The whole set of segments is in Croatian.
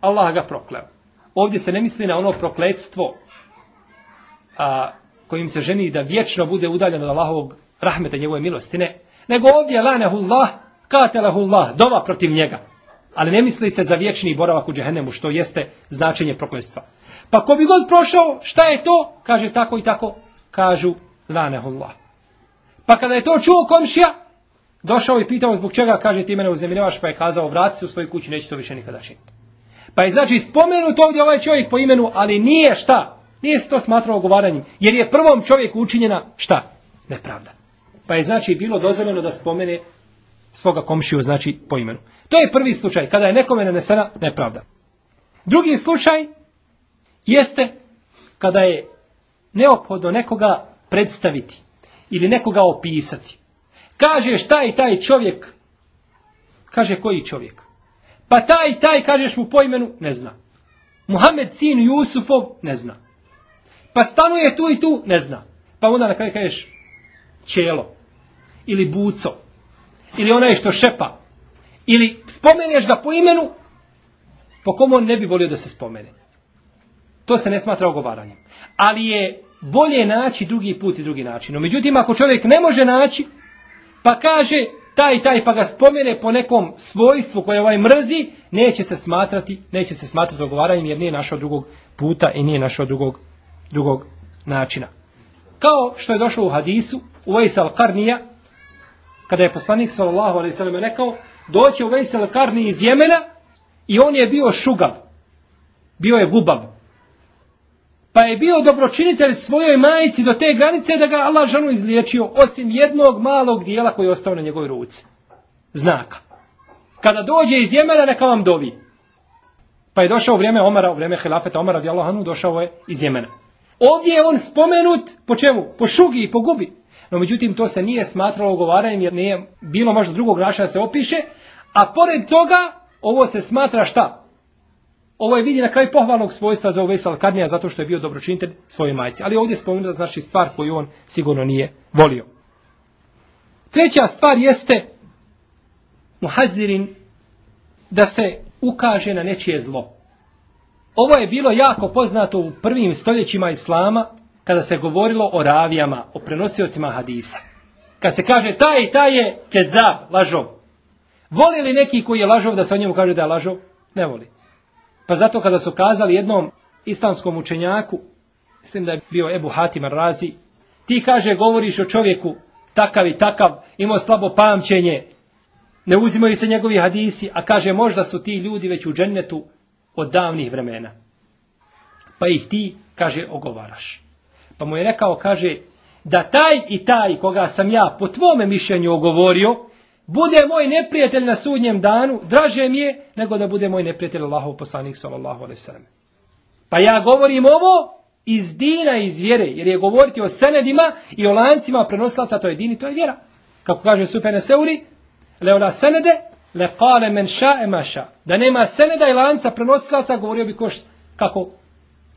Allah ga prokleo. Ovdje se ne misli na ono prokletstvo a, kojim se ženi da vječno bude udaljen od Allahovog rahmeta njegove milostine, nego ovdje je lanehullah, katelahullah, dova protiv njega. Ali ne misli se za vječni boravak u džehennemu, što jeste značenje prokletstva. Pa ko bi god prošao, šta je to? Kaže tako i tako, kažu lanehullah. Pa kada je to čuo komšija, došao i pitao zbog čega, kaže ti mene uznemiravaš, pa je kazao vrati se u svoju kuću, neće to više nikada činiti. Pa je znači spomenut ovdje ovaj čovjek po imenu, ali nije šta? Nije se to smatrao ogovaranjem, jer je prvom čovjeku učinjena šta? Nepravda. Pa je znači bilo dozvoljeno da spomene svoga komšiju, znači po imenu. To je prvi slučaj, kada je nekome nanesena nepravda. Drugi slučaj jeste kada je neophodno nekoga predstaviti ili nekoga opisati. Kaže šta je taj čovjek? Kaže koji čovjek? Pa taj, taj, kažeš mu po imenu, ne zna. Muhammed sin Jusufov, ne zna. Pa stanuje tu i tu, ne zna. Pa onda na kraju kažeš čelo. Ili buco. Ili onaj što šepa. Ili spomeneš ga po imenu, po komu on ne bi volio da se spomene. To se ne smatra ogovaranjem. Ali je bolje naći drugi put i drugi način. Međutim, ako čovjek ne može naći, pa kaže taj taj pa ga spomene po nekom svojstvu koje ovaj mrzi, neće se smatrati, neće se smatrati ogovaranjem jer nije našao drugog puta i nije našao drugog, drugog načina. Kao što je došlo u hadisu, u Vejsal Karnija, kada je poslanik sallallahu alejhi ve sellem rekao, doće u Vejsal Karni iz Jemena i on je bio šugav. Bio je gubav. Pa je bio dobročinitelj svojoj majici do te granice da ga Allah žanu izliječio, osim jednog malog dijela koji je ostao na njegovoj ruci. Znaka. Kada dođe iz Jemena, neka vam dovi. Pa je došao vrijeme Omara, u vrijeme Hilafeta Omara, radi Allahanu, došao je iz Jemena. Ovdje je on spomenut, po čemu? Po šugi i po gubi. No međutim, to se nije smatralo ogovaranjem, jer nije bilo možda drugog načina da se opiše, a pored toga, ovo se smatra šta? Ovo je vidi na kraju pohvalnog svojstva za Uvejsal Karnija zato što je bio dobročinitelj svoje majci. Ali ovdje spomenuta znači stvar koju on sigurno nije volio. Treća stvar jeste muhazirin da se ukaže na nečije zlo. Ovo je bilo jako poznato u prvim stoljećima Islama kada se govorilo o ravijama, o prenosiocima hadisa. Kad se kaže taj taj je kezab, lažov. Voli li neki koji je lažov da se o njemu kaže da je lažov? Ne voli. Pa zato kada su kazali jednom islamskom učenjaku, mislim da je bio Ebu Hatim Razi, ti kaže govoriš o čovjeku takav i takav, imao slabo pamćenje, ne uzimaju se njegovi hadisi, a kaže možda su ti ljudi već u džennetu od davnih vremena. Pa ih ti, kaže, ogovaraš. Pa mu je rekao, kaže, da taj i taj koga sam ja po tvome mišljenju ogovorio, bude moj neprijatelj na sudnjem danu, draže mi je nego da bude moj neprijatelj Allahov poslanik sallallahu alejhi ve sellem. Pa ja govorim ovo iz dina iz vjere, jer je govoriti o senedima i o lancima prenoslaca, to je din i to je vjera. Kako kaže Sufene Seuri, leola senede, le kale men ša e ša. Da nema seneda i lanca prenosilaca, govorio bi ko kako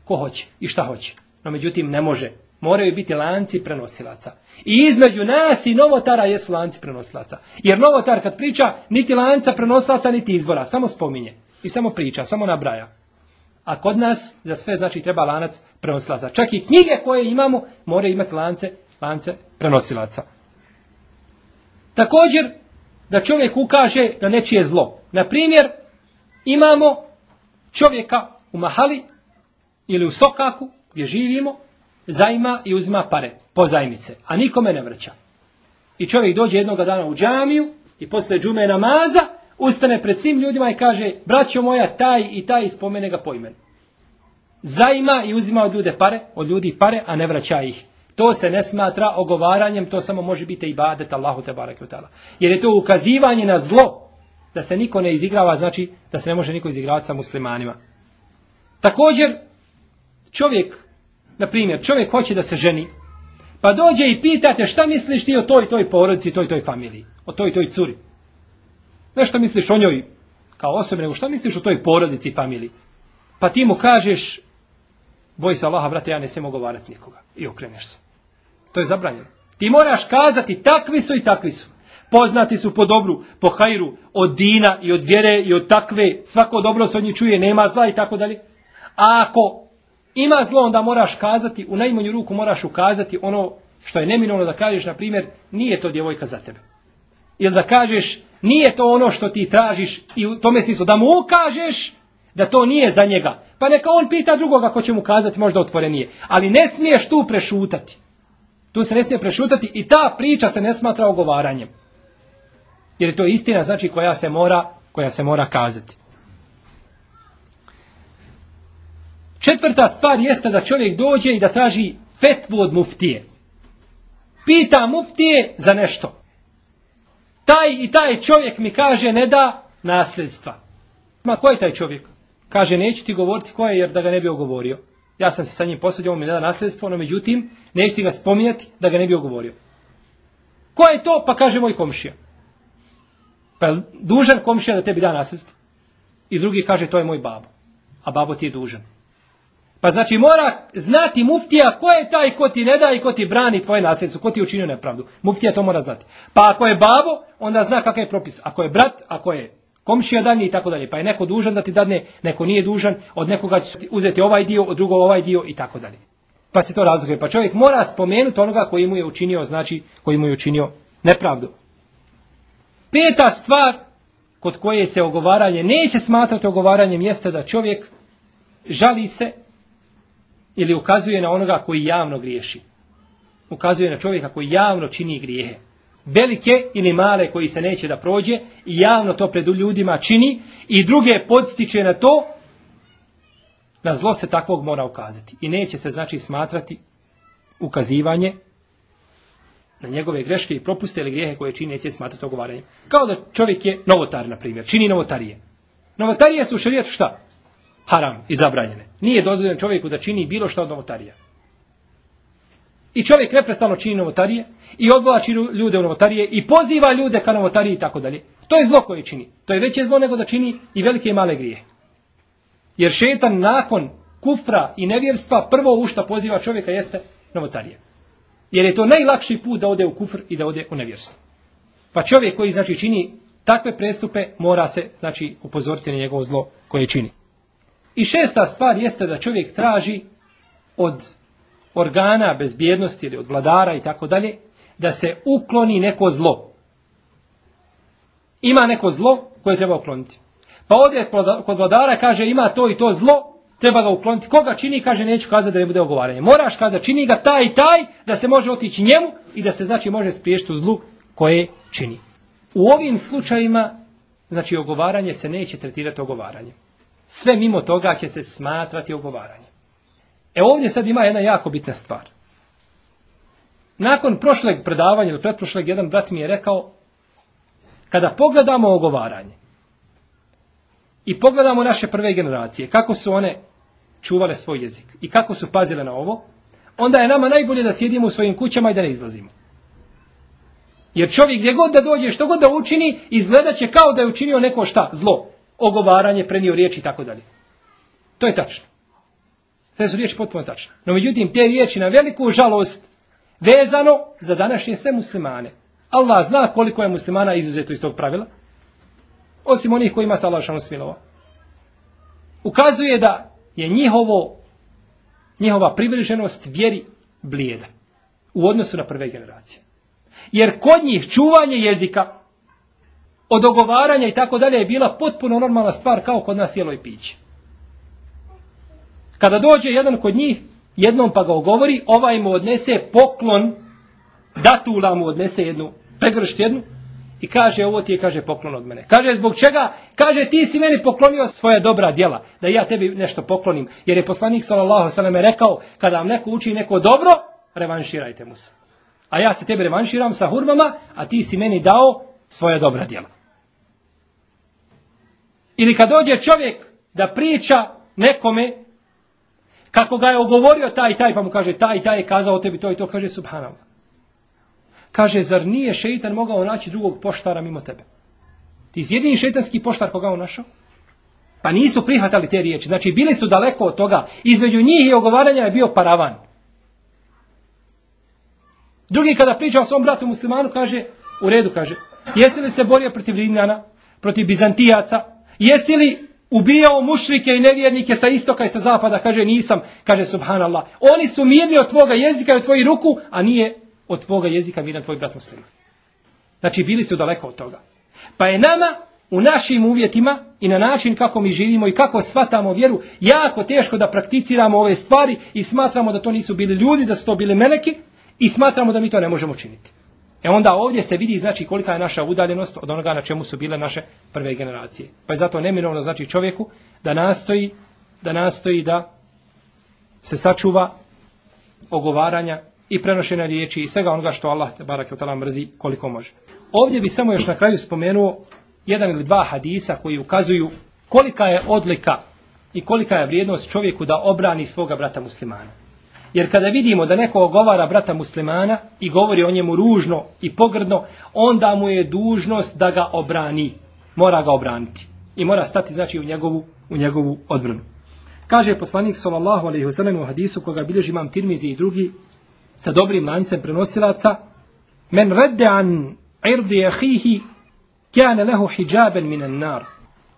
ko hoće i šta hoće. No međutim ne može moraju biti lanci prenosilaca. I između nas i novotara jesu lanci prenosilaca. Jer novotar kad priča, niti lanca prenosilaca, niti izvora, samo spominje. I samo priča, samo nabraja. A kod nas za sve znači treba lanac prenosilaca. Čak i knjige koje imamo moraju imati lance, lance prenosilaca. Također, da čovjek ukaže na nečije zlo. Na primjer, imamo čovjeka u Mahali ili u Sokaku gdje živimo, zajma i uzima pare, pozajmice, a nikome ne vraća. I čovjek dođe jednog dana u džamiju i posle džume namaza, ustane pred svim ljudima i kaže, braćo moja, taj i taj spomene ga po imenu. Zajma i uzima od ljude pare, od ljudi pare, a ne vraća ih. To se ne smatra ogovaranjem, to samo može biti i badet Allahu te barek Jer je to ukazivanje na zlo, da se niko ne izigrava, znači da se ne može niko izigravati sa muslimanima. Također, čovjek na primjer, čovjek hoće da se ženi, pa dođe i pitate šta misliš ti o toj toj porodici, toj toj familiji, o toj toj curi. Ne šta misliš o njoj kao osobi, nego šta misliš o toj porodici i familiji. Pa ti mu kažeš, boj se Allaha, brate, ja ne smijem ogovarati nikoga. I okreneš se. To je zabranjeno. Ti moraš kazati takvi su i takvi su. Poznati su po dobru, po hajru, od dina i od vjere i od takve, svako dobro se od njih čuje, nema zla i tako dalje. A ako ima zlo, onda moraš kazati, u najmanju ruku moraš ukazati ono što je neminovno da kažeš, na primjer, nije to djevojka za tebe. Ili da kažeš, nije to ono što ti tražiš i u tome smislu, da mu ukažeš da to nije za njega. Pa neka on pita drugoga ko će mu kazati možda otvorenije. Ali ne smiješ tu prešutati. Tu se ne smije prešutati i ta priča se ne smatra ogovaranjem. Jer je to istina znači koja se mora, koja se mora kazati. Četvrta stvar jeste da čovjek dođe i da traži fetvu od muftije. Pita muftije za nešto. Taj i taj čovjek mi kaže ne da nasljedstva. Ma ko je taj čovjek? Kaže neću ti govoriti ko je jer da ga ne bi ogovorio. Ja sam se sa njim posadio, on mi ne da nasljedstvo, no međutim neću ti ga spominjati da ga ne bi ogovorio. Ko je to? Pa kaže moj komšija. Pa je dužan komšija da tebi da nasljedstvo? I drugi kaže to je moj babo. A babo ti je dužan. Pa znači mora znati muftija ko je taj ko ti ne da i ko ti brani tvoje nasljedstvo, ko ti učinio nepravdu. Muftija to mora znati. Pa ako je babo, onda zna kakav je propis. Ako je brat, ako je komšija dalje i tako dalje. Pa je neko dužan da ti dadne, neko nije dužan, od nekoga će uzeti ovaj dio, od drugog ovaj dio i tako dalje. Pa se to razlikuje. Pa čovjek mora spomenuti onoga koji mu je učinio, znači koji mu je učinio nepravdu. Peta stvar kod koje se ogovaranje neće smatrati ogovaranjem jeste da čovjek žali se ili ukazuje na onoga koji javno griješi. Ukazuje na čovjeka koji javno čini grijehe. Velike ili male koji se neće da prođe i javno to pred ljudima čini i druge podstiče na to, na zlo se takvog mora ukazati. I neće se znači smatrati ukazivanje na njegove greške i propuste ili grijehe koje čini neće smatrati ogovaranjem. Kao da čovjek je novotar, na primjer, čini novotarije. Novotarije su u šarijetu šta? Haram i zabranjene. Nije dozvoljeno čovjeku da čini bilo što od novotarija. I čovjek neprestano čini novotarije i odvlači ljude u novotarije i poziva ljude ka novotariji i tako dalje. To je zlo koje čini. To je veće zlo nego da čini i velike i male grije. Jer šetan nakon kufra i nevjerstva prvo u šta poziva čovjeka jeste novotarije. Jer je to najlakši put da ode u kufr i da ode u nevjerstvo. Pa čovjek koji znači čini takve prestupe mora se znači upozoriti na njegovo zlo koje čini. I šesta stvar jeste da čovjek traži od organa bezbjednosti ili od vladara i tako dalje, da se ukloni neko zlo. Ima neko zlo koje treba ukloniti. Pa ovdje kod vladara kaže ima to i to zlo, treba ga ukloniti. Koga čini, kaže neću kazati da ne bude ogovaranje. Moraš kazati čini ga taj i taj, da se može otići njemu i da se znači može spriješiti u zlu koje čini. U ovim slučajima, znači ogovaranje se neće tretirati ogovaranjem. Sve mimo toga će se smatrati ogovaranje. E ovdje sad ima jedna jako bitna stvar. Nakon prošleg predavanja ili pretprošleg, jedan brat mi je rekao, kada pogledamo ogovaranje i pogledamo naše prve generacije, kako su one čuvale svoj jezik i kako su pazile na ovo, onda je nama najbolje da sjedimo u svojim kućama i da ne izlazimo. Jer čovjek gdje god da dođe, što god da učini, izgledat će kao da je učinio neko šta? Zlo ogovaranje, prenio riječi i tako dalje. To je tačno. Te su riječi potpuno tačne. No međutim, te riječi na veliku žalost vezano za današnje sve muslimane. Allah zna koliko je muslimana izuzeto iz tog pravila. Osim onih kojima se Allah šano smilova. Ukazuje da je njihovo, njihova privrženost vjeri blijeda. U odnosu na prve generacije. Jer kod njih čuvanje jezika od ogovaranja i tako dalje je bila potpuno normalna stvar kao kod nas jelo i piće. Kada dođe jedan kod njih, jednom pa ga ogovori, ovaj mu odnese poklon, datula mu odnese jednu, pregršt jednu, i kaže, ovo ti je, kaže, poklon od mene. Kaže, zbog čega? Kaže, ti si meni poklonio svoje dobra djela, da ja tebi nešto poklonim. Jer je poslanik, sallam, rekao, kada vam neko uči neko dobro, revanširajte mu se. A ja se tebi revanširam sa hurmama, a ti si meni dao svoje dobra djela. Ili kad dođe čovjek da priča nekome kako ga je ogovorio taj i taj, pa mu kaže taj i taj je kazao tebi to i to, kaže subhanallah. Kaže, zar nije šeitan mogao naći drugog poštara mimo tebe? Ti si jedini šeitanski poštar koga on našao? Pa nisu prihvatali te riječi. Znači, bili su daleko od toga. Između njih i ogovaranja je bio paravan. Drugi kada priča o svom bratu muslimanu, kaže, U redu, kaže. Jesi li se borio protiv Rimljana, protiv Bizantijaca? Jesi li ubijao mušrike i nevjernike sa istoka i sa zapada? Kaže, nisam. Kaže, subhanallah. Oni su mirni od tvoga jezika i od tvojih ruku, a nije od tvoga jezika miran tvoj brat muslima. Znači, bili su daleko od toga. Pa je nama u našim uvjetima i na način kako mi živimo i kako shvatamo vjeru, jako teško da prakticiramo ove stvari i smatramo da to nisu bili ljudi, da su to bili meleki i smatramo da mi to ne možemo činiti. E onda ovdje se vidi znači kolika je naša udaljenost od onoga na čemu su bile naše prve generacije. Pa je zato neminovno znači čovjeku da nastoji da nastoji da se sačuva ogovaranja i prenošenja riječi i svega onoga što Allah te barak mrzi koliko može. Ovdje bi samo još na kraju spomenuo jedan ili dva hadisa koji ukazuju kolika je odlika i kolika je vrijednost čovjeku da obrani svoga brata muslimana. Jer kada vidimo da neko ogovara brata muslimana i govori o njemu ružno i pogrdno, onda mu je dužnost da ga obrani. Mora ga obraniti. I mora stati znači u njegovu, u njegovu odbranu. Kaže poslanik sallallahu alejhi ve sellem u hadisu koga bilježi imam Tirmizi i drugi sa dobrim lancem prenosilaca men redde an irdi ahihi kana lahu hijaban min nar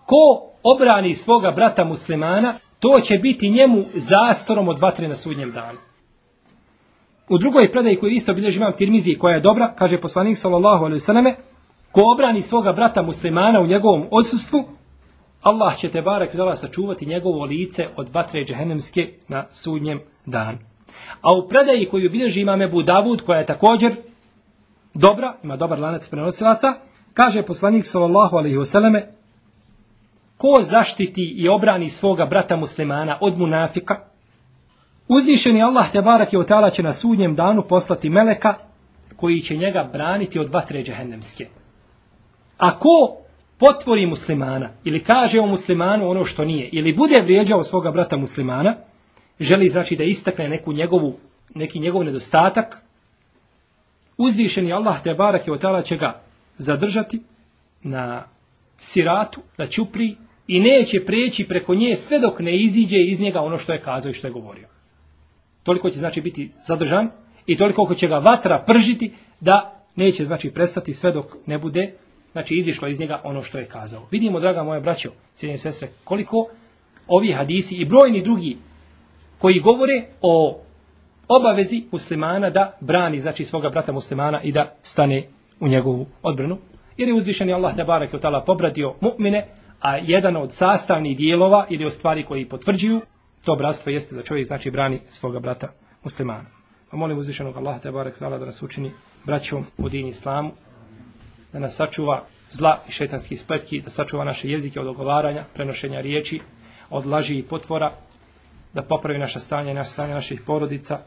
ko obrani svoga brata muslimana to će biti njemu zastorom od vatre na sudnjem danu. U drugoj predaji koju isto bilježi imam Tirmizi koja je dobra, kaže poslanik sallallahu alejhi ve ko obrani svoga brata muslimana u njegovom odsustvu, Allah će te barek dala sačuvati njegovo lice od vatre džehennemske na sudnjem danu. A u predaji koju bilježi imam Ebu Davud, koja je također dobra, ima dobar lanac prenosilaca, kaže poslanik sallallahu alejhi ve ko zaštiti i obrani svoga brata muslimana od munafika, uzvišeni Allah te barak je otala će na sudnjem danu poslati meleka koji će njega braniti od vatre džehennemske. A ko potvori muslimana ili kaže o muslimanu ono što nije ili bude vrijeđao svoga brata muslimana, želi znači da istakne neku njegovu, neki njegov nedostatak, uzvišeni Allah te barak je otala će ga zadržati na siratu, na čupri i neće preći preko nje sve dok ne iziđe iz njega ono što je kazao i što je govorio. Toliko će znači biti zadržan i toliko će ga vatra pržiti da neće znači prestati sve dok ne bude znači izišlo iz njega ono što je kazao. Vidimo, draga moja braćo, cijenje sestre, koliko ovi hadisi i brojni drugi koji govore o obavezi muslimana da brani znači svoga brata muslimana i da stane u njegovu odbranu. Jer je uzvišeni Allah te barek pobradio mu'mine, a jedan od sastavnih dijelova ili od stvari koji potvrđuju to bratstvo jeste da čovjek znači brani svoga brata muslimana. Pa molim uzvišenog Allaha te barek da nas učini braćom u din islamu, da nas sačuva zla i šetanskih spletki, da sačuva naše jezike od ogovaranja, prenošenja riječi, od laži i potvora, da popravi naša stanje naše stanje naših porodica,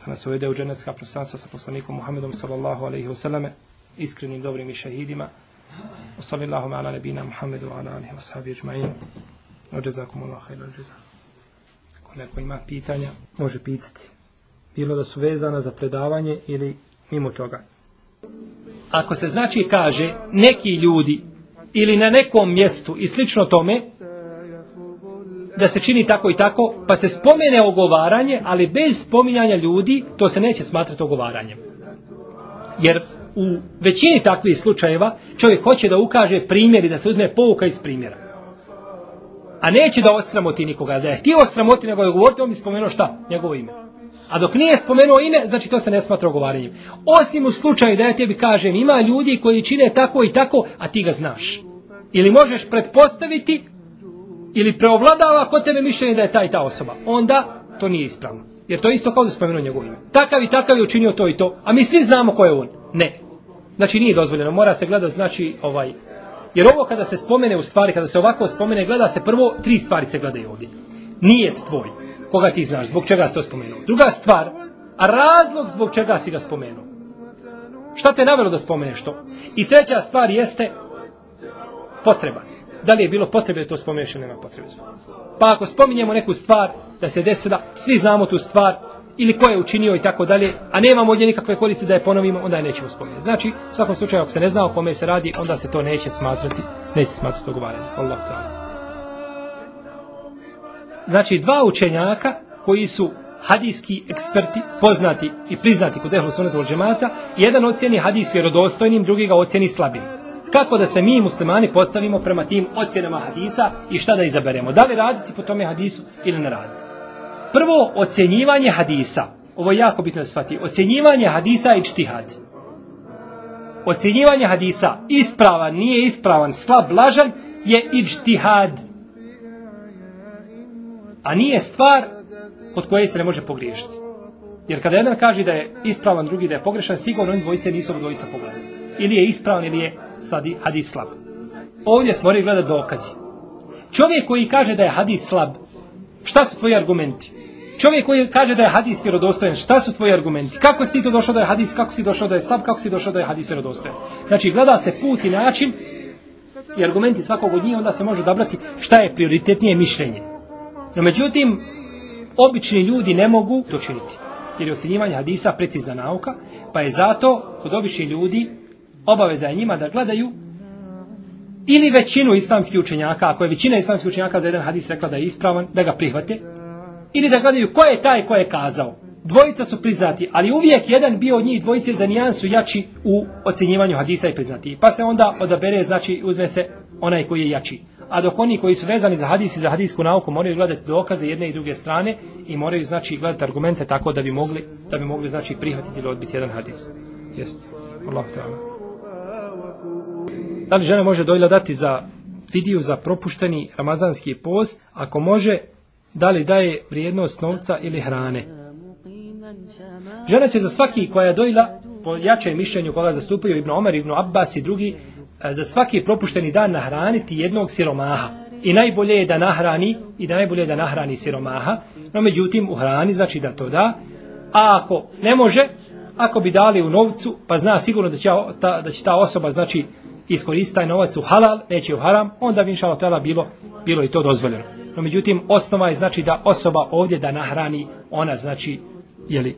da nas uvede u dženecka prostranstva sa poslanikom Muhammedom sallallahu alaihi wasallam, iskrenim dobrim i šehidima, وصلى اللهم على نبينا محمد وعلى اله وصحبه اجمعين وجزاكم الله خير الجزاء Ako neko ima pitanja, može pitati. Bilo da su vezana za predavanje ili mimo toga. Ako se znači kaže neki ljudi ili na nekom mjestu i slično tome, da se čini tako i tako, pa se spomene ogovaranje, ali bez spominjanja ljudi, to se neće smatrati ogovaranjem. Jer u većini takvih slučajeva čovjek hoće da ukaže primjer i da se uzme pouka iz primjera. A neće da osramoti nikoga. Da je htio osramoti nego je govoriti, on mi spomenuo šta? Njegovo ime. A dok nije spomenuo ime, znači to se ne smatra ogovaranjem. Osim u slučaju da ja tebi kažem, ima ljudi koji čine tako i tako, a ti ga znaš. Ili možeš pretpostaviti, ili preovladava kod tebe mišljenje da je ta i ta osoba. Onda to nije ispravno. Jer to je isto kao da spomenuo njegovo ime. Takav i takav je učinio to i to. A mi svi znamo ko je on. Ne. Znači nije dozvoljeno, mora se gledati znači ovaj jer ovo kada se spomene u stvari, kada se ovako spomene, gleda se prvo tri stvari se gledaju ovdje. Nijet tvoj, koga ti znaš, zbog čega si to spomenuo. Druga stvar, a razlog zbog čega si ga spomenuo. Šta te navelo da spomeneš to? I treća stvar jeste potreba. Da li je bilo potrebe da to spomeneš ili nema potrebe? Pa ako spominjemo neku stvar da se desila, svi znamo tu stvar, ili ko je učinio i tako dalje, a nemamo ovdje nikakve koristi da je ponovimo, onda je nećemo spomenuti. Znači, u svakom slučaju, ako se ne zna o kome se radi, onda se to neće smatrati, neće smatrati ogovaranje. Allah. Znači, dva učenjaka koji su hadijski eksperti, poznati i priznati kod ehlu sunnata wal džemata, jedan ocjeni hadis vjerodostojnim, drugi ga ocjeni slabim. Kako da se mi muslimani postavimo prema tim ocjenama hadisa i šta da izaberemo? Da li raditi po tome hadisu ili ne raditi? Prvo, ocjenjivanje hadisa. Ovo je jako bitno da shvati. Ocjenjivanje hadisa i čtihad. Ocjenjivanje hadisa ispravan, nije ispravan, slab, lažan, je ičtihad. A nije stvar kod koje se ne može pogriješiti. Jer kada jedan kaže da je ispravan, drugi da je pogrešan, sigurno oni dvojice nisu dvojica pogledali. Ili je ispravan ili je sadi hadis slab. Ovdje se moraju gledati dokazi. Čovjek koji kaže da je hadis slab, šta su tvoji argumenti? Čovjek koji kaže da je hadis vjerodostojan, šta su tvoji argumenti? Kako si ti to došao da je hadis, kako si došao da je slab, kako si došao da je hadis vjerodostojan? Znači, gleda se put i način i argumenti svakog od njih, onda se može odabrati šta je prioritetnije mišljenje. No, međutim, obični ljudi ne mogu to činiti. Jer je ocjenjivanje hadisa precizna nauka, pa je zato kod običnih ljudi obaveza je njima da gledaju ili većinu islamskih učenjaka, ako je većina islamskih učenjaka za jedan hadis rekla da je ispravan, da ga prihvate, ili da gledaju ko je taj ko je kazao. Dvojica su priznati, ali uvijek jedan bio od njih dvojice za nijansu jači u ocjenjivanju hadisa i priznati. Pa se onda odabere, znači uzme se onaj koji je jači. A dok oni koji su vezani za hadis i za hadisku nauku moraju gledati dokaze jedne i druge strane i moraju znači gledati argumente tako da bi mogli da bi mogli znači prihvatiti ili odbiti jedan hadis. Jeste. Allah Da li žena može dojla dati za vidiju za propušteni ramazanski post? Ako može, da li daje vrijednost novca ili hrane. Žena će za svaki koja je dojla, po jačem mišljenju koga zastupaju Ibn Omar, Ibn Abbas i drugi, e, za svaki propušteni dan nahraniti jednog siromaha. I najbolje je da nahrani, i da najbolje je da nahrani siromaha, no međutim u hrani znači da to da, a ako ne može, ako bi dali u novcu, pa zna sigurno da će ta, da će ta osoba znači iskoristiti taj novac u halal, neće u haram, onda bi inšala bilo, bilo i to dozvoljeno. No međutim, osnova je znači da osoba ovdje da nahrani ona znači, jeli,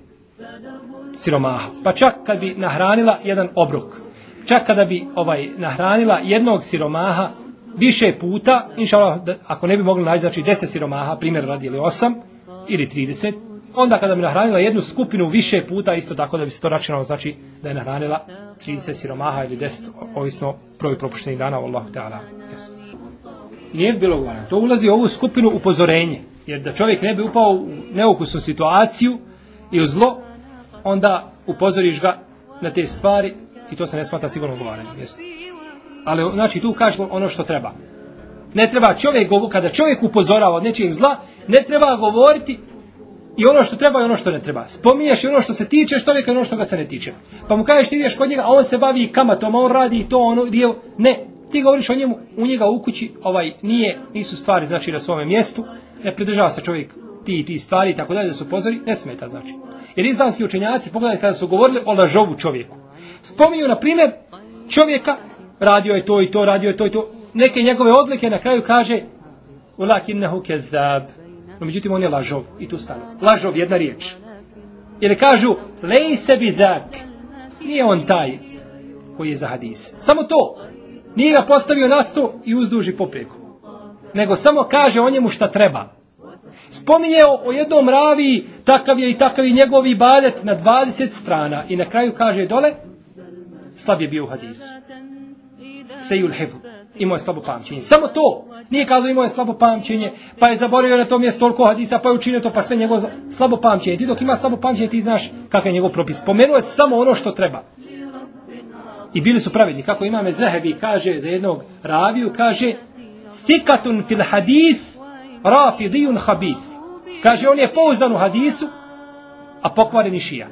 siromaha. Pa čak kad bi nahranila jedan obrok, čak kada bi ovaj nahranila jednog siromaha više puta, inša ako ne bi mogli naći znači 10 siromaha, primjer radi ili 8 ili 30, onda kada bi nahranila jednu skupinu više puta, isto tako da bi se to računalo, znači da je nahranila 30 siromaha ili 10, ovisno broj propuštenih dana, Allahu Teala. Nije bilo govora. To ulazi u ovu skupinu upozorenje. Jer da čovjek ne bi upao u neukusnu situaciju i u zlo, onda upozoriš ga na te stvari i to se ne smatra sigurno govaranje. Jeste. Ali znači tu kažeš ono što treba. Ne treba čovjek, kada čovjek upozorava od nečijeg zla, ne treba govoriti i ono što treba i ono što ne treba. Spominješ i ono što se tiče čovjeka i ono što ga se ne tiče. Pa mu kažeš ti ideš kod njega, a on se bavi kamatom, a on radi to, ono dio. Ne, ti govoriš o njemu, u njega u kući, ovaj, nije, nisu stvari, znači, na svome mjestu, ne pridržava se čovjek ti i ti stvari tako dalje, da se upozori, ne smeta, znači. Jer islamski učenjaci, pogledajte kada su govorili o lažovu čovjeku. Spominju, na primjer, čovjeka, radio je to i to, radio je to i to, neke njegove odlike na kraju kaže, ulakinnehu kezab, no međutim on je lažov, i tu stane. Lažov, jedna riječ. Ili kažu, lej se bi zak, nije on taj koji je za hadise. Samo to, Nije ga postavio na sto i uzduži popreko. Nego samo kaže o njemu šta treba. Spominje o, jednom ravi, takav je i takav i njegovi badet na 20 strana. I na kraju kaže dole, slab je bio u hadisu. Sejul hevl. Imao je slabo pamćenje. Samo to. Nije kazao imao je slabo pamćenje, pa je zaboravio na to mjesto toliko hadisa, pa je učinio to, pa sve njegovo slabo pamćenje. Ti dok ima slabo pamćenje, ti znaš kakav je njegov propis. Spomenuo je samo ono što treba. I bili su pravedni. Kako imame Zahebi kaže za jednog raviju, kaže Sikatun fil hadis rafidijun habis. Kaže, on je pouzdan u hadisu, a pokvareni šija.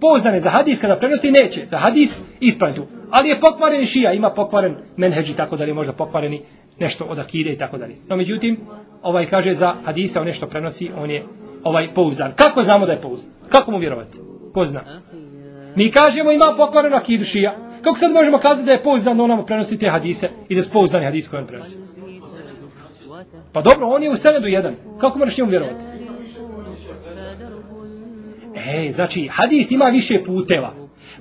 Pouzdan je za hadis, kada prenosi, neće. Za hadis ispravljen tu. Ali je pokvareni šija, ima pokvaren menheđ i tako dalje, možda pokvareni nešto od akide i tako dalje. No, međutim, ovaj kaže za hadisa, on nešto prenosi, on je ovaj pouzdan. Kako znamo da je pouzdan? Kako mu vjerovati? Ko zna? Mi kažemo ima pokvarenu akidu šija. Kako sad možemo kazati da je pouzdan da on prenosi te hadise i da su pouzdani hadis koje on prenosi? Pa dobro, on je u senedu jedan. Kako možeš njemu vjerovati? E, znači, hadis ima više puteva.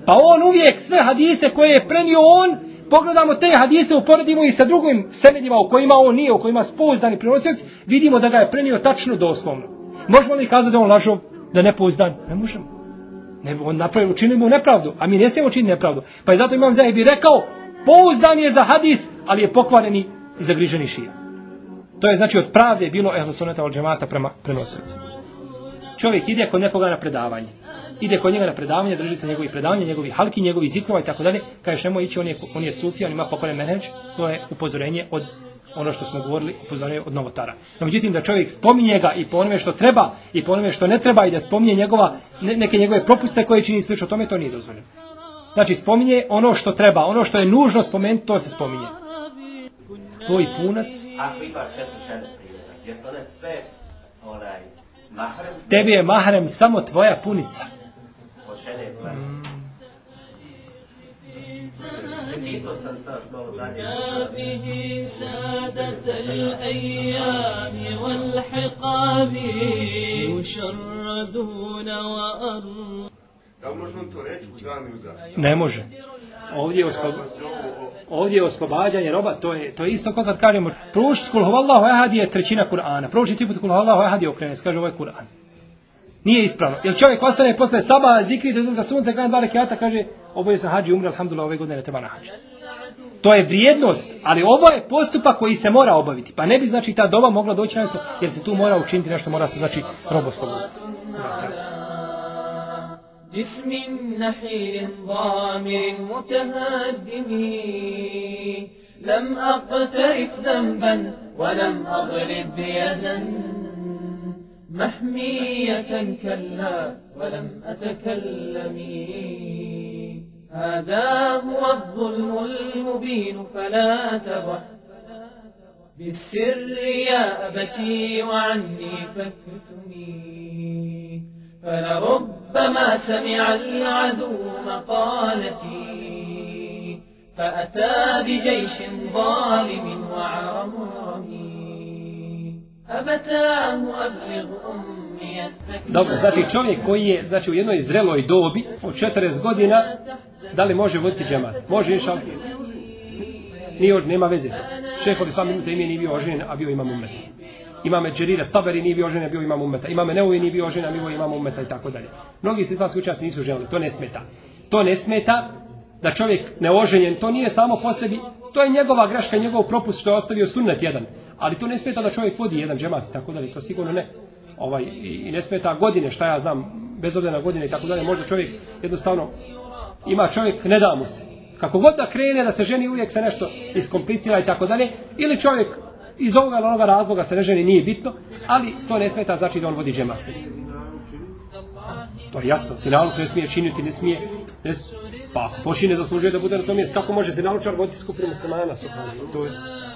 Pa on uvijek sve hadise koje je prenio on, pogledamo te hadise, uporedimo ih sa drugim senedima u kojima on nije, u kojima pouzdani prenosioci, vidimo da ga je prenio tačno doslovno. Možemo li kazati da on lažov, da ne pouzdan? Ne možemo. Ne, on napravi, učinili mu nepravdu, a mi ne smijemo učiniti nepravdu. Pa je zato imam bi rekao, pouzdan je za hadis, ali je pokvareni i zagriženi šija. To je znači od pravde bilo ehlo suneta od džemata prema prenosiocu. Čovjek ide kod nekoga na predavanje. Ide kod njega na predavanje, drži se njegovih predavanja, njegovi halki, njegovi zikrova i tako dalje. Kaže, nemoj ići, on je, on je sufija, on ima pokvaren menedž. To je upozorenje od ono što smo govorili, upozorenje od novotara. No, međutim, da čovjek spominje ga i po onome što treba i po onome što ne treba i da spominje njegova, neke njegove propuste koje čini slično tome, to nije dozvoljeno. Znači, spominje ono što treba, ono što je nužno spomenuti, to se spominje. Tvoj punac... Ako one sve onaj. Tebi je mahrem samo tvoja punica. mm. به سادة الأيام والحقاب يشردون وأرض Ne može. Ovdje je, oslo... ovdje je oslobađanje roba, to je, to je isto kao kad kažemo proučiti kul huvallahu ehad je trećina Kur'ana. Proučiti put kul huvallahu ehad je okrenes, kaže ovo je Kur'an. Nije ispravno. Jer čovjek ostane posle saba, zikri do izlaska sunca, kaže dva rekiata, kaže oboje sam hađi umre, alhamdulillah, ove godine ne treba na hađi. To je vrijednost, ali ovo je postupak koji se mora obaviti. Pa ne bi znači ta doba mogla doći na jer se tu mora učiniti nešto, mora se znači roboslovo. جسم نحيل ضامر متهدم لم أقترف ذنبا ولم أضرب يدا محمية كلا ولم أتكلم هذا هو الظلم المبين فلا تبح. بالسر يا أبتي وعني فاكتمي. فلربما سمع العدو مقالتي. فأتى بجيش ظالم أمي Dobro, znači čovjek koji je znači u jednoj zreloj dobi od 40 godina, da li može voditi džemat? Može inšal? Nije, nema veze. Šeh od islam minute ime nije bio oženjen, a bio imam umet. Imame Džerira Taberi nije bio oženjen, a bio imam umeta. Imame Neuvi nije bio oženjen, a bio imam umeta i tako dalje. Mnogi se islamski učenjaci nisu ženili, to ne smeta. To ne smeta da čovjek neoženjen, to nije samo po sebi, to je njegova greška, njegov propust što je ostavio sunnet jedan. Ali to ne smeta da čovjek vodi jedan džemat i tako dalje, to sigurno ne ovaj, i ne smeta godine, šta ja znam, bez obzira na godine i tako dalje, možda čovjek jednostavno ima čovjek, ne da mu se. Kako god da krene, da se ženi uvijek se nešto iskomplicira i tako dalje, ili čovjek iz ovoga ili onoga razloga se ne ženi, nije bitno, ali to ne smeta znači da on vodi džemat. To je jasno, zinaluk ne smije činiti, ne smije, ne pa počine zaslužuje da bude na tom mjestu. Kako može zinalučar voditi skupinu muslimana?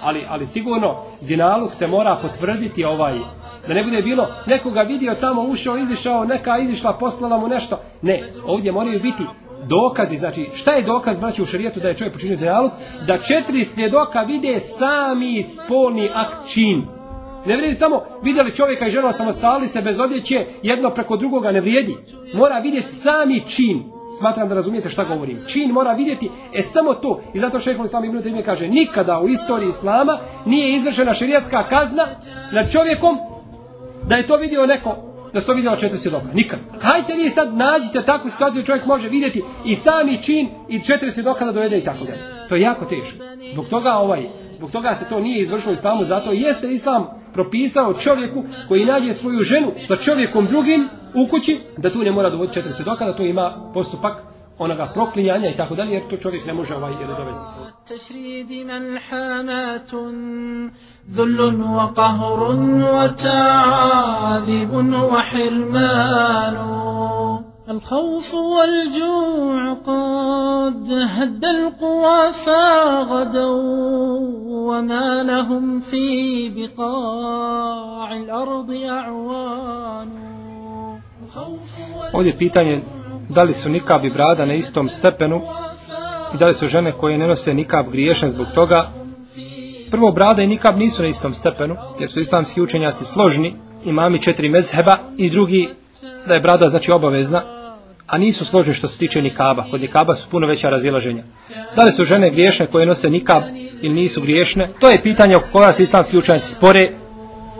Ali, ali sigurno zinaluk se mora potvrditi ovaj, da ne bude bilo nekoga vidio tamo, ušao, izišao, neka izišla, poslala mu nešto. Ne, ovdje moraju biti dokazi, znači šta je dokaz braći u šarijetu da je čovjek počinio zinaluk? Da četiri svjedoka vide sami spolni akt čin. Ne vrijedi samo vidjeli čovjeka i žena samostalili se bez odjeće, jedno preko drugoga ne vrijedi. Mora vidjeti sami čin. Smatram da razumijete šta govorim. Čin mora vidjeti, e samo to. I zato šehol Islam Ibn ime kaže, nikada u istoriji Islama nije izvršena šerijatska kazna nad čovjekom da je to vidio neko da se to vidjelo četiri svjedoka. Nikad. Hajte vi sad nađite takvu situaciju čovjek može vidjeti i sami čin i četiri svjedoka da dovede i tako dalje. To je jako teško. Zbog toga ovaj Zbog toga se to nije izvršilo islamu, zato jeste islam propisao čovjeku koji nađe svoju ženu sa čovjekom drugim u kući, da tu ne mora dovoditi četiri svjedoka, da tu ima postupak onoga proklinjanja i tako dalje, jer to čovjek ne može ovaj jer dovesti. تشريد ملحمات ذل وقهر وتعاذب وحرمان الخوف والجوع قد هد القوى فغدوا وما لهم في بقاع الأرض أعوان Ovdje pitanje da li su nikab i brada na istom stepenu i da li su žene koje ne nose nikab griješne zbog toga. Prvo, brada i nikab nisu na istom stepenu, jer su islamski učenjaci složni, imami četiri mezheba i drugi da je brada znači obavezna, a nisu složni što se tiče nikaba. Kod nikaba su puno veća razilaženja. Da li su žene griješne koje nose nikab ili nisu griješne, to je pitanje oko koja se islamski učenjaci spore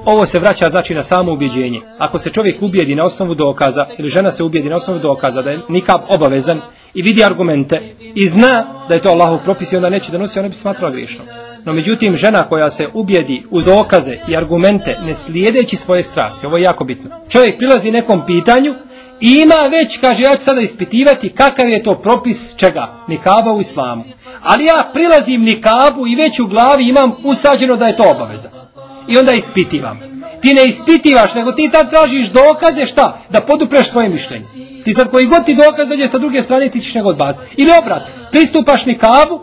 Ovo se vraća znači na samo ubjeđenje. Ako se čovjek ubijedi na osnovu dokaza ili žena se ubijedi na osnovu dokaza da je nikab obavezan i vidi argumente i zna da je to Allahov propis i onda neće da nosi, ona bi smatrala griješno. No međutim, žena koja se ubijedi uz dokaze i argumente ne slijedeći svoje strasti, ovo je jako bitno. Čovjek prilazi nekom pitanju i ima već, kaže, ja ću sada ispitivati kakav je to propis čega? Nikaba u islamu. Ali ja prilazim nikabu i već u glavi imam usađeno da je to obaveza. I onda ispitivam. Ti ne ispitivaš, nego ti tad tražiš dokaze šta? Da podupreš svoje mišljenje. Ti sad koji god ti dokaz dođe sa druge strane ti ćeš nego odbaziti. Ili obrat, pristupaš nikabu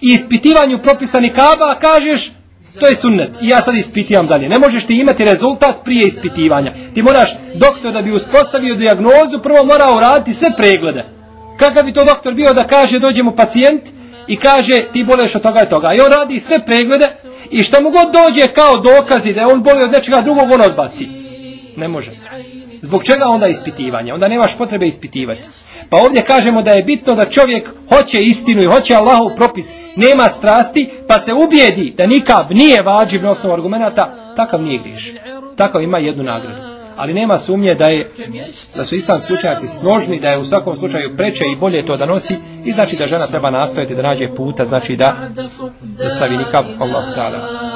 i ispitivanju propisani kaba, a kažeš to je sunnet i ja sad ispitivam dalje. Ne možeš ti imati rezultat prije ispitivanja. Ti moraš, doktor da bi uspostavio dijagnozu, prvo mora uraditi sve preglede. Kakav bi to doktor bio da kaže, dođe mu pacijent i kaže ti boleš od toga i toga. I on radi sve preglede i što mu god dođe kao dokazi da je on boli od nečega drugog, on odbaci. Ne može. Zbog čega onda ispitivanje? Onda nemaš potrebe ispitivati. Pa ovdje kažemo da je bitno da čovjek hoće istinu i hoće Allahov propis, nema strasti, pa se ubijedi da nikab nije vađiv na osnovu argumenta, takav nije griš. Takav ima jednu nagradu. Ali nema sumnje da je da su islamski učenjaci snožni, da je u svakom slučaju preče i bolje to da nosi i znači da žena treba nastojati da nađe puta, znači da, da stavi nikab Allah ta'ala.